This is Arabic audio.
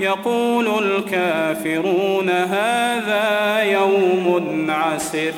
يقول الكافرون هذا يوم عسر.